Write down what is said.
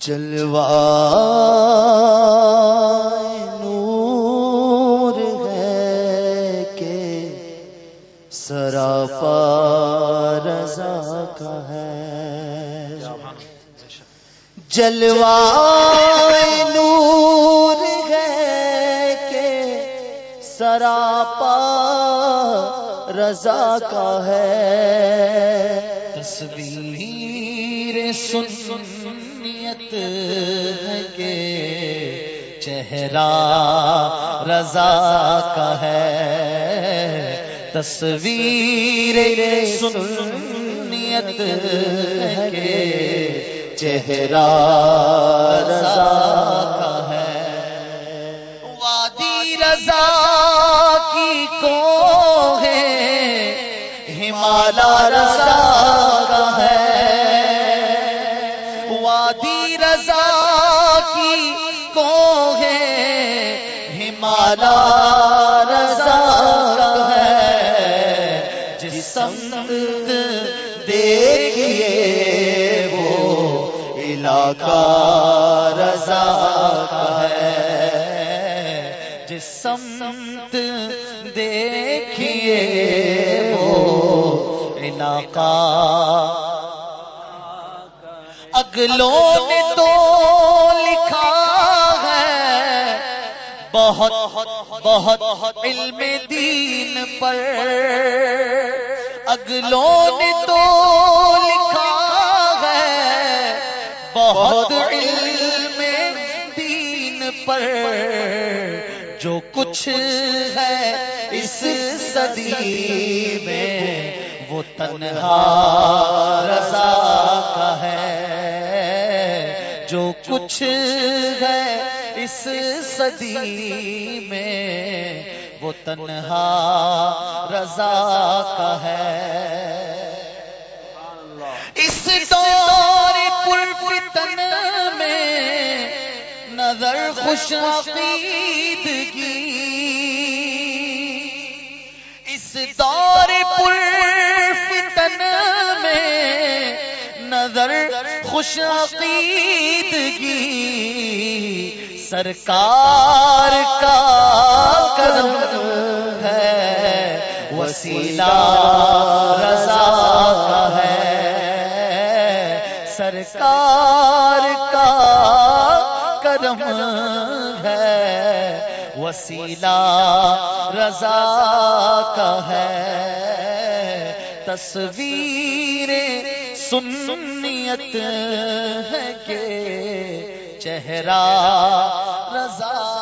جلوا نور ہے کہ سراپا رضا کا ہے۔ جلوا نور ہے کہ سراپا رضا کا ہے۔ تصویر سنیت ہے کہ چہرہ رضا کا ہے۔ تصویر سنیت ہے کہ چہرہ رضا کا ہے۔ وادی رضا کی کو ہے، ہمالا رضا کا ہے۔ رضا کی کو ہے۔ ہمالا رضا ہے۔ جس سمت دیکھیے وہ علاقہ رضا ہے۔ جس سمت دیکھیے وہ علاقہ۔ اگلوں نے بہت بہت علم دین پر۔ اگلوں نے تو لکھا ہے، بہت علم دین پر۔ جو کچھ ہے اس صدی میں، وہ تنہا رضا کا ہے۔ جو کچھ ہے اس صدی میں وہ تنہا رضا کا ہے۔ اس دور پر فتن میں نظر خوش عقیدگی اس دور پر فتن میں نظر خوش عقیدگی سرکار کا قدم ہے، وسیلہ رضا کا ہے۔ سرکار کا قدم ہے، وسیلہ رضا کا ہے۔ تصویر سنیت ہے کہ چہرہ رضا